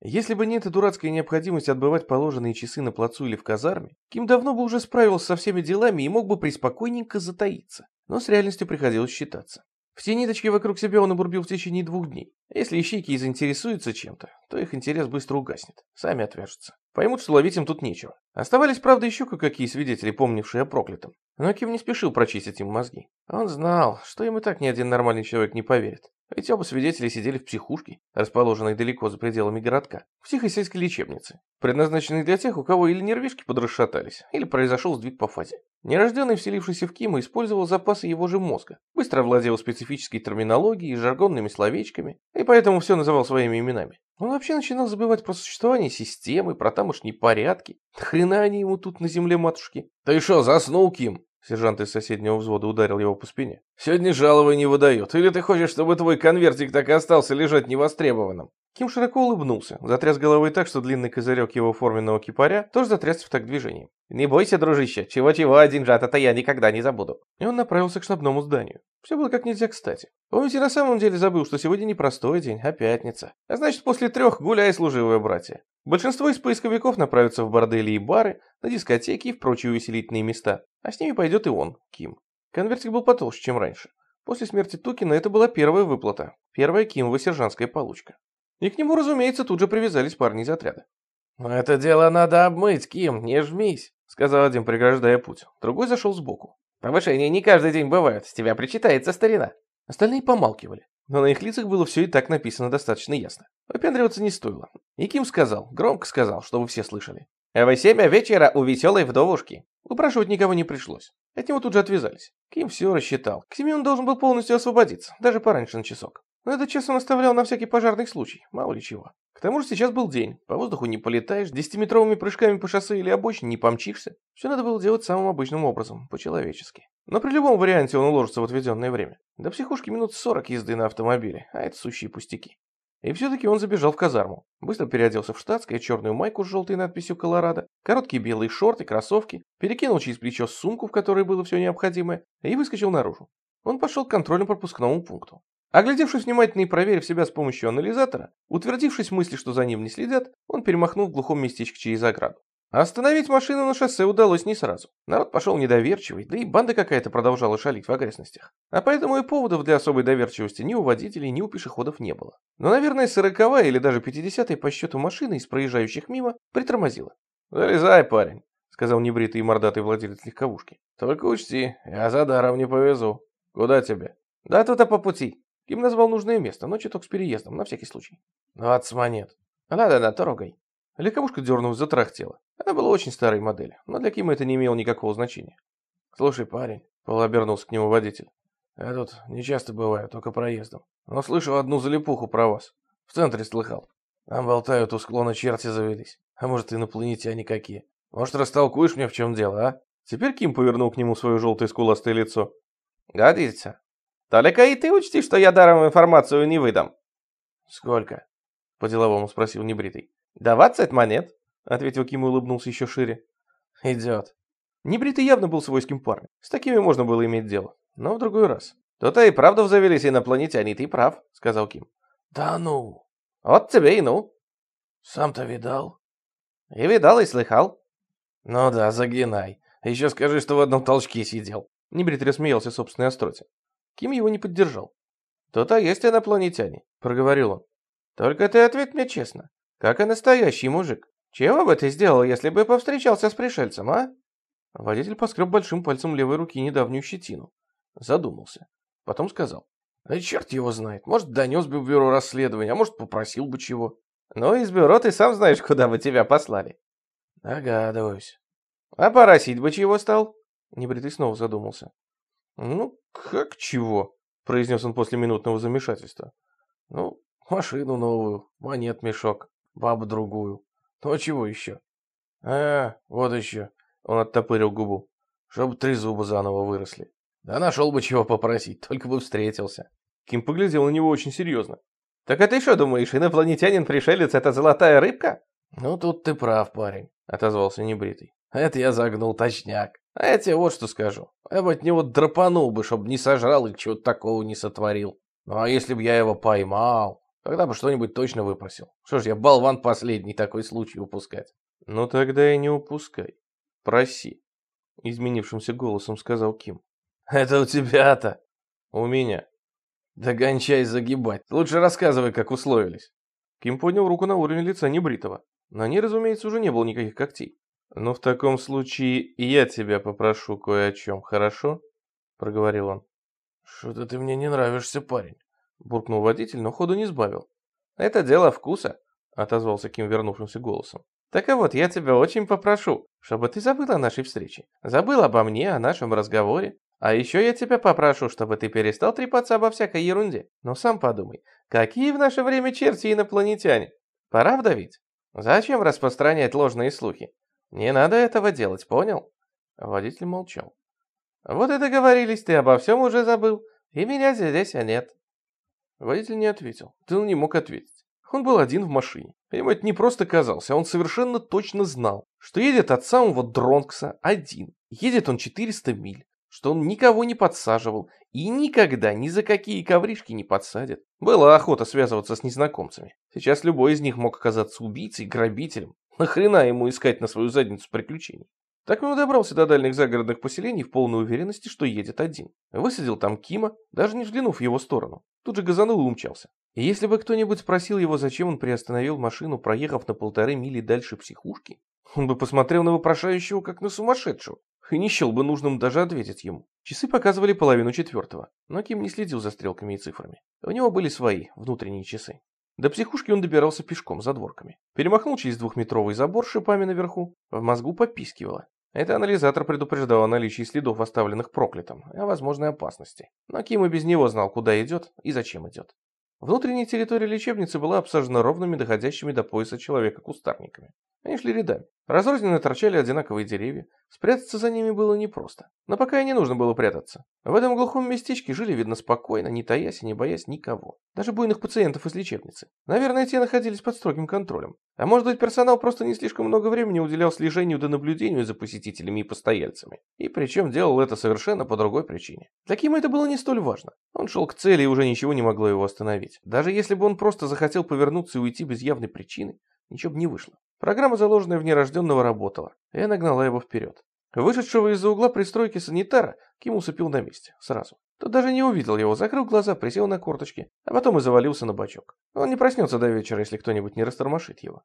Если бы не эта дурацкая необходимость отбывать положенные часы на плацу или в казарме, Ким давно бы уже справился со всеми делами и мог бы приспокойненько затаиться. Но с реальностью приходилось считаться. Все ниточки вокруг себя он обрубил в течение двух дней. Если ищейки и заинтересуются чем-то, то их интерес быстро угаснет. Сами отвяжутся. Поймут, что ловить им тут нечего. Оставались, правда, еще кое-какие свидетели, помнившие о проклятом. Но Ким не спешил прочистить им мозги. Он знал, что им и так ни один нормальный человек не поверит. Ведь оба свидетеля сидели в психушке, расположенной далеко за пределами городка, в тихой сельской лечебнице, предназначенной для тех, у кого или нервишки подрасшатались, или произошел сдвиг по фазе. Нерожденный, вселившийся в Кима, использовал запасы его же мозга, быстро владел специфической терминологией и жаргонными словечками, и поэтому все называл своими именами. Он вообще начинал забывать про существование системы, про тамошние порядки. Хрена они ему тут на земле, матушки. «Ты что, заснул, Ким?» Сержант из соседнего взвода ударил его по спине. «Сегодня жалование не выдают. Или ты хочешь, чтобы твой конвертик так и остался лежать невостребованным?» Ким широко улыбнулся, затряс головой так, что длинный козырек его форменного кипаря тоже затрясся в так движением. «Не бойся, дружище, чего-чего, один жат, я никогда не забуду». И он направился к штабному зданию. Все было как нельзя кстати. Помните, на самом деле забыл, что сегодня не простой день, а пятница. А значит, после трех гуляй, служивые братья. Большинство из поисковиков направятся в бордели и бары, на дискотеки и в прочие увеселительные места. А с ними пойдет и он, Ким. Конвертик был потолще, чем раньше. После смерти Тукина это была первая выплата, первая Кимова сержантская получка. И к нему, разумеется, тут же привязались парни из отряда. «Это дело надо обмыть, Ким, не жмись», — сказал один, преграждая путь. Другой зашел сбоку. «Повышения не каждый день бывают, с тебя причитается старина». Остальные помалкивали, но на их лицах было все и так написано достаточно ясно. Выпендриваться не стоило. И Ким сказал, громко сказал, чтобы все слышали. «В семь вечера у веселой вдовушки». Упрашивать никого не пришлось. От него тут же отвязались. Ким все рассчитал. К семи он должен был полностью освободиться, даже пораньше на часок. Но этот час он оставлял на всякий пожарный случай, мало ли чего. К тому же сейчас был день, по воздуху не полетаешь, десятиметровыми прыжками по шоссе или обочине не помчишься. Все надо было делать самым обычным образом, по-человечески. Но при любом варианте он уложится в отведенное время. До психушки минут 40 езды на автомобиле, а это сущие пустяки. И все-таки он забежал в казарму. Быстро переоделся в штатское, черную майку с желтой надписью «Колорадо», короткие белые шорты, кроссовки, перекинул через плечо сумку, в которой было все необходимое, и выскочил наружу. Он пошел к контрольно-пропускному пункту. Оглядевшись внимательно и проверив себя с помощью анализатора, утвердившись в мысли, что за ним не следят, он перемахнул в глухом местечке через ограду. Остановить машину на шоссе удалось не сразу. Народ пошел недоверчивый, да и банда какая-то продолжала шалить в окрестностях. А поэтому и поводов для особой доверчивости ни у водителей, ни у пешеходов не было. Но, наверное, сороковая или даже пятидесятая по счету машины из проезжающих мимо притормозила. «Залезай, парень», — сказал небритый и мордатый владелец легковушки. «Только учти, я за даром не повезу. Куда тебе?» «Да тут-то по пути». Ким назвал нужное место, но чуток с переездом, на всякий случай. «Двадцать монет». «Да-да-да, трогай». Легковушка дернулась, затрахтела. Она была очень старой модели, но для Кима это не имело никакого значения. «Слушай, парень», — полуобернулся к нему водитель, — «я тут не часто бываю, только проездом. Но слышал одну залипуху про вас. В центре слыхал. Там болтают, у склона черти завелись. А может, инопланетяне какие. Может, растолкуешь мне, в чем дело, а?» Теперь Ким повернул к нему свое желтое скуластое лицо. «Годится. Только и ты учти, что я даром информацию не выдам». «Сколько?» — по-деловому спросил небритый. «Двадцать монет», — ответил Ким и улыбнулся еще шире. «Идет». Небритый явно был свойским парнем. С такими можно было иметь дело. Но в другой раз. «То-то и правда завелись инопланетяне, ты прав», — сказал Ким. «Да ну». «Вот тебе и ну». «Сам-то видал?» «И видал, и слыхал». «Ну да, загинай. Еще скажи, что в одном толчке сидел». Небритый рассмеялся собственной остроте. Ким его не поддержал. «То-то есть инопланетяне», — проговорил он. «Только ты ответь мне честно. Как и настоящий мужик. Чего бы ты сделал, если бы повстречался с пришельцем, а? Водитель поскреб большим пальцем левой руки недавнюю щетину. Задумался. Потом сказал. Да черт его знает. Может, донес бы в бюро расследования, а может, попросил бы чего. Ну, из бюро ты сам знаешь, куда бы тебя послали. Догадываюсь. А поросить бы чего стал? Небритый снова задумался. Ну, как чего? Произнес он после минутного замешательства. Ну, машину новую, монет мешок бабу другую. Ну а чего еще? А, вот еще. Он оттопырил губу. Чтобы три зуба заново выросли. Да нашел бы чего попросить, только бы встретился. Ким поглядел на него очень серьезно. Так а ты что думаешь, инопланетянин-пришелец это золотая рыбка? Ну тут ты прав, парень, отозвался небритый. Это я загнул точняк. А я тебе вот что скажу. Я бы от него драпанул бы, чтобы не сожрал и чего-то такого не сотворил. Ну а если бы я его поймал, Тогда бы что-нибудь точно выпросил. Что ж я болван последний такой случай упускать. Ну тогда и не упускай. Проси. Изменившимся голосом сказал Ким. Это у тебя-то. У меня. Да гончай загибать. Лучше рассказывай, как условились. Ким поднял руку на уровень лица небритого. На ней, разумеется, уже не было никаких когтей. «Ну, в таком случае я тебя попрошу кое о чем, хорошо?» — проговорил он. «Что-то ты мне не нравишься, парень», — буркнул водитель, но ходу не сбавил. «Это дело вкуса», — отозвался Ким вернувшимся голосом. «Так вот, я тебя очень попрошу, чтобы ты забыл о нашей встрече. Забыл обо мне, о нашем разговоре. А еще я тебя попрошу, чтобы ты перестал трепаться обо всякой ерунде. Но сам подумай, какие в наше время черти инопланетяне? Правда ведь? Зачем распространять ложные слухи? Не надо этого делать, понял? Водитель молчал. Вот и договорились, ты обо всем уже забыл, и меня здесь нет. Водитель не ответил. Ты не мог ответить. Он был один в машине. Ему это не просто казалось, а он совершенно точно знал, что едет от самого Дронкса один. Едет он 400 миль, что он никого не подсаживал и никогда ни за какие ковришки не подсадит. Была охота связываться с незнакомцами. Сейчас любой из них мог оказаться убийцей, грабителем. Нахрена ему искать на свою задницу приключений? Так он добрался до дальних загородных поселений в полной уверенности, что едет один. Высадил там Кима, даже не взглянув в его сторону. Тут же газанул и умчался. И если бы кто-нибудь спросил его, зачем он приостановил машину, проехав на полторы мили дальше психушки, он бы посмотрел на вопрошающего, как на сумасшедшего и не счел бы нужным даже ответить ему. Часы показывали половину четвертого, но Ким не следил за стрелками и цифрами. У него были свои, внутренние часы. До психушки он добирался пешком, за дворками. Перемахнул через двухметровый забор с шипами наверху, в мозгу попискивало. Это анализатор предупреждал о наличии следов, оставленных проклятым, и о возможной опасности. Но Ким и без него знал, куда идет и зачем идет. Внутренняя территория лечебницы была обсажена ровными, доходящими до пояса человека кустарниками. Они шли рядами. Разрозненно торчали одинаковые деревья. Спрятаться за ними было непросто. Но пока и не нужно было прятаться. В этом глухом местечке жили, видно, спокойно, не таясь и не боясь никого. Даже буйных пациентов из лечебницы. Наверное, те находились под строгим контролем. А может быть, персонал просто не слишком много времени уделял слежению да наблюдению за посетителями и постояльцами. И причем делал это совершенно по другой причине. Таким это было не столь важно. Он шел к цели, и уже ничего не могло его остановить. Даже если бы он просто захотел повернуться и уйти без явной причины, ничего бы не вышло. Программа, заложенная в нерожденного, работала, и я нагнала его вперед. Вышедшего из-за угла пристройки санитара Ким усыпил на месте, сразу. Тот даже не увидел его, закрыл глаза, присел на корточки, а потом и завалился на бочок. Он не проснется до вечера, если кто-нибудь не растормошит его.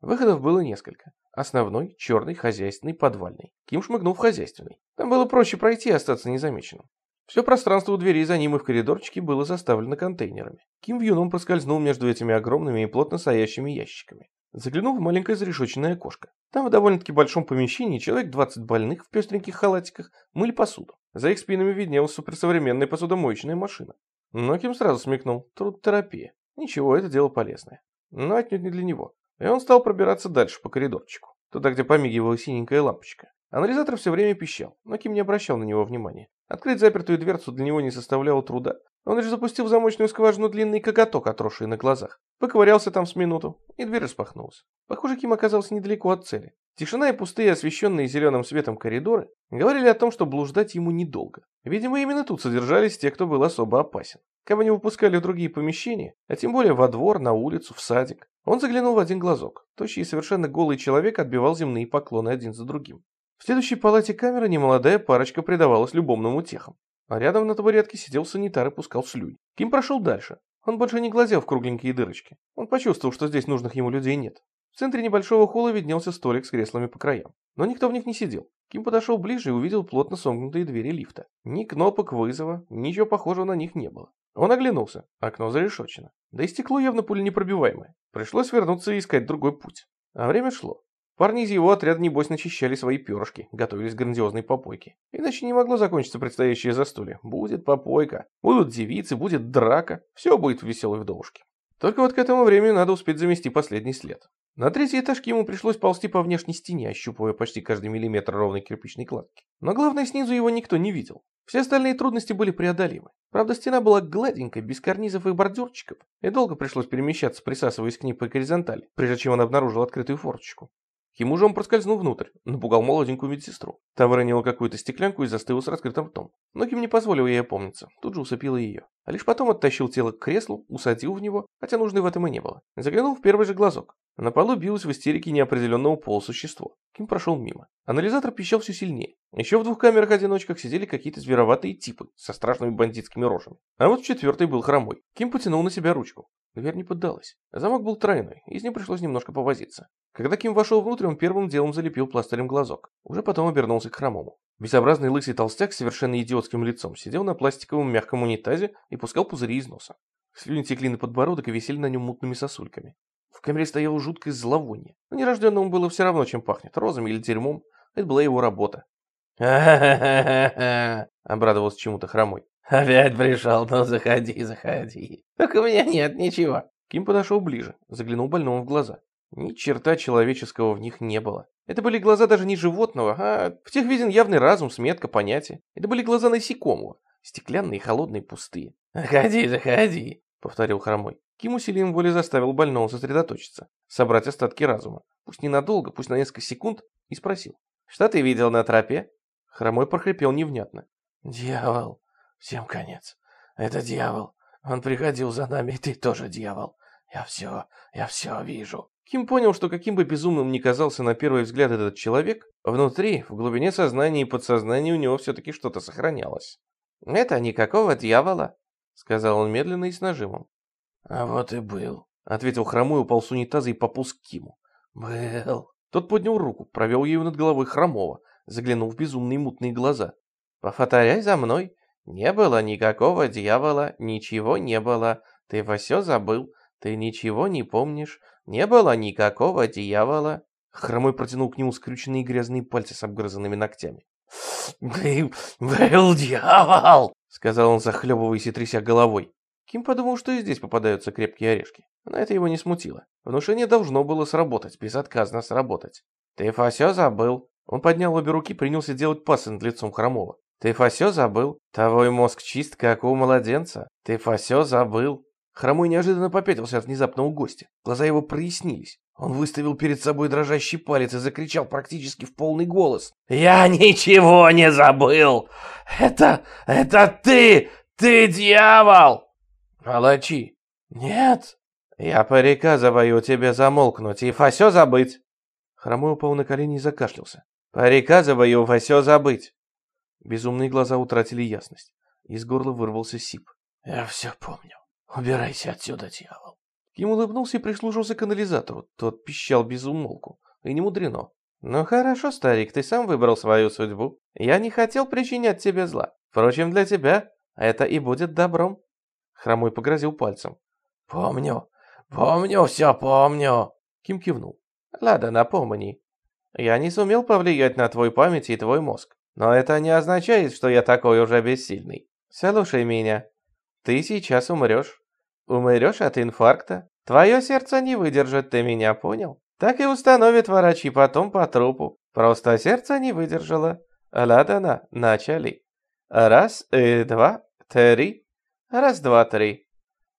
Выходов было несколько. Основной, черный, хозяйственный, подвальный. Ким шмыгнул в хозяйственный. Там было проще пройти и остаться незамеченным. Все пространство у двери за ним и в коридорчике было заставлено контейнерами. Ким в юном проскользнул между этими огромными и плотно стоящими ящиками. Заглянул в маленькое зарешоченное окошко. Там в довольно-таки большом помещении человек 20 больных в пестреньких халатиках мыли посуду. За их спинами виднелась суперсовременная посудомоечная машина. Но Ким сразу смекнул. Труд-терапия. Ничего, это дело полезное. Но отнюдь не для него. И он стал пробираться дальше по коридорчику. Туда, где помигивала синенькая лампочка. Анализатор все время пищал, но Ким не обращал на него внимания. Открыть запертую дверцу для него не составляло труда. Он лишь запустил в замочную скважину длинный коготок, отросший на глазах. Поковырялся там с минуту, и дверь распахнулась. Похоже, Ким оказался недалеко от цели. Тишина и пустые, освещенные зеленым светом коридоры говорили о том, что блуждать ему недолго. Видимо, именно тут содержались те, кто был особо опасен. Кого не выпускали в другие помещения, а тем более во двор, на улицу, в садик. Он заглянул в один глазок. Тощий и совершенно голый человек отбивал земные поклоны один за другим. В следующей палате камеры немолодая парочка предавалась любовным утехам. А рядом на табуретке сидел санитар и пускал слюнь. Ким прошел дальше. Он больше не глазел в кругленькие дырочки. Он почувствовал, что здесь нужных ему людей нет. В центре небольшого холла виднелся столик с креслами по краям. Но никто в них не сидел. Ким подошел ближе и увидел плотно сомкнутые двери лифта. Ни кнопок вызова, ничего похожего на них не было. Он оглянулся. Окно зарешочено. Да и стекло явно пуленепробиваемое. Пришлось вернуться и искать другой путь. А время шло. Парни из его отряда небось начищали свои перышки, готовились к грандиозной попойке. Иначе не могло закончиться предстоящее застолье. Будет попойка, будут девицы, будет драка, все будет в веселой вдовушке. Только вот к этому времени надо успеть замести последний след. На третий этаж ему пришлось ползти по внешней стене, ощупывая почти каждый миллиметр ровной кирпичной кладки. Но главное, снизу его никто не видел. Все остальные трудности были преодолимы. Правда, стена была гладенькой, без карнизов и бордюрчиков, и долго пришлось перемещаться, присасываясь к ней по горизонтали, прежде чем он обнаружил открытую форточку. Ким уже он проскользнул внутрь, напугал молоденькую медсестру. Та выронила какую-то стеклянку и застыла с раскрытым ртом. Но Ким не позволил ей опомниться, тут же усыпила ее. А лишь потом оттащил тело к креслу, усадил в него, хотя нужды в этом и не было. Заглянул в первый же глазок. На полу билось в истерике неопределенного пола существо. Ким прошел мимо. Анализатор пищал все сильнее. Еще в двух камерах-одиночках сидели какие-то звероватые типы со страшными бандитскими рожами. А вот в четвертой был хромой. Ким потянул на себя ручку. Дверь не поддалась. Замок был тройной, и с ним пришлось немножко повозиться. Когда Ким вошел внутрь, он первым делом залепил пластырем глазок. Уже потом обернулся к хромому. Безобразный лысый толстяк с совершенно идиотским лицом сидел на пластиковом мягком унитазе и пускал пузыри из носа. Слюни текли на подбородок и висели на нем мутными сосульками. В камере стояло жуткое зловоние. Но нерожденному было все равно, чем пахнет, розами или дерьмом. Это была его работа. «Ха-ха-ха-ха-ха!» — обрадовался чему-то хромой. «Опять пришел, ну заходи, заходи. Только у меня нет ничего». Ким подошел ближе, заглянул больному в глаза. Ни черта человеческого в них не было. Это были глаза даже не животного, а в тех виден явный разум, сметка, понятие. Это были глаза насекомого, стеклянные, холодные, пустые. «Заходи, заходи», — повторил хромой. Ким усилием воли заставил больного сосредоточиться, собрать остатки разума, пусть ненадолго, пусть на несколько секунд, и спросил. «Что ты видел на тропе?» Хромой прохрипел невнятно. «Дьявол, всем конец. Это дьявол. Он приходил за нами, и ты тоже дьявол. Я все, я все вижу». Ким понял, что каким бы безумным ни казался на первый взгляд этот человек, внутри, в глубине сознания и подсознания у него все-таки что-то сохранялось. «Это никакого дьявола», — сказал он медленно и с нажимом. «А вот и был», — ответил хромой, упал с унитаза и пополз к Киму. «Был». Тот поднял руку, провел ею над головой хромого, заглянул в безумные мутные глаза. «Повторяй за мной. Не было никакого дьявола, ничего не было. Ты все забыл, ты ничего не помнишь. Не было никакого дьявола». Хромой протянул к нему скрюченные грязные пальцы с обгрызанными ногтями. «Был, дьявол!» — сказал он, захлебываясь и тряся головой. Ким подумал, что и здесь попадаются крепкие орешки. Но это его не смутило. Внушение должно было сработать, безотказно сработать. «Ты все забыл». Он поднял обе руки, принялся делать пасы над лицом Хромова. «Ты все забыл? Твой мозг чист, как у младенца. Ты все забыл». Хромой неожиданно попятился от внезапного гостя. Глаза его прояснились. Он выставил перед собой дрожащий палец и закричал практически в полный голос. «Я ничего не забыл! Это... это ты! Ты дьявол!» «Палачи!» «Нет!» «Я приказываю тебе замолкнуть и все забыть!» Хромой упал на колени и закашлялся. «Приказываю все забыть!» Безумные глаза утратили ясность. Из горла вырвался сип. «Я все помню. Убирайся отсюда, дьявол!» Ким улыбнулся и прислушался к анализатору. Тот пищал без умолку. И не мудрено. «Ну хорошо, старик, ты сам выбрал свою судьбу. Я не хотел причинять тебе зла. Впрочем, для тебя это и будет добром». Хромой погрозил пальцем. «Помню, помню, все помню!» Ким кивнул. «Ладно, напомни. Я не сумел повлиять на твой память и твой мозг. Но это не означает, что я такой уже бессильный. Слушай меня. Ты сейчас умрешь. Умрешь от инфаркта. Твое сердце не выдержит, ты меня понял? Так и установят врачи потом по трупу. Просто сердце не выдержало. Ладно, начали. Раз, и два, три. Раз, два, три.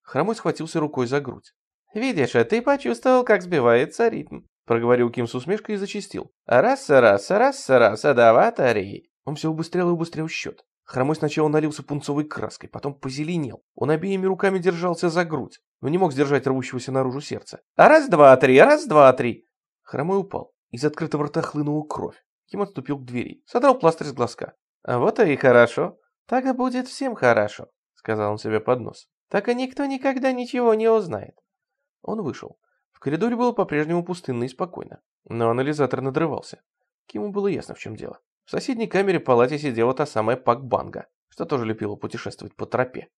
Хромой схватился рукой за грудь. «Видишь, а ты почувствовал, как сбивается ритм», — проговорил Ким с усмешкой и зачистил. «Раз, раз, раз, раз, два, три». Он все убыстрял и убыстрял счет. Хромой сначала налился пунцовой краской, потом позеленел. Он обеими руками держался за грудь, но не мог сдержать рвущегося наружу сердца. «Раз, два, три, раз, два, три». Хромой упал. Из открытого рта хлынула кровь. Ким отступил к двери, содрал пластырь с глазка. «А вот и хорошо. Так и будет всем хорошо» сказал он себе под нос. «Так и никто никогда ничего не узнает». Он вышел. Коридоре было по-прежнему пустынно и спокойно, но анализатор надрывался. Киму было ясно, в чем дело. В соседней камере палате сидела та самая Пак Банга, что тоже любила путешествовать по тропе.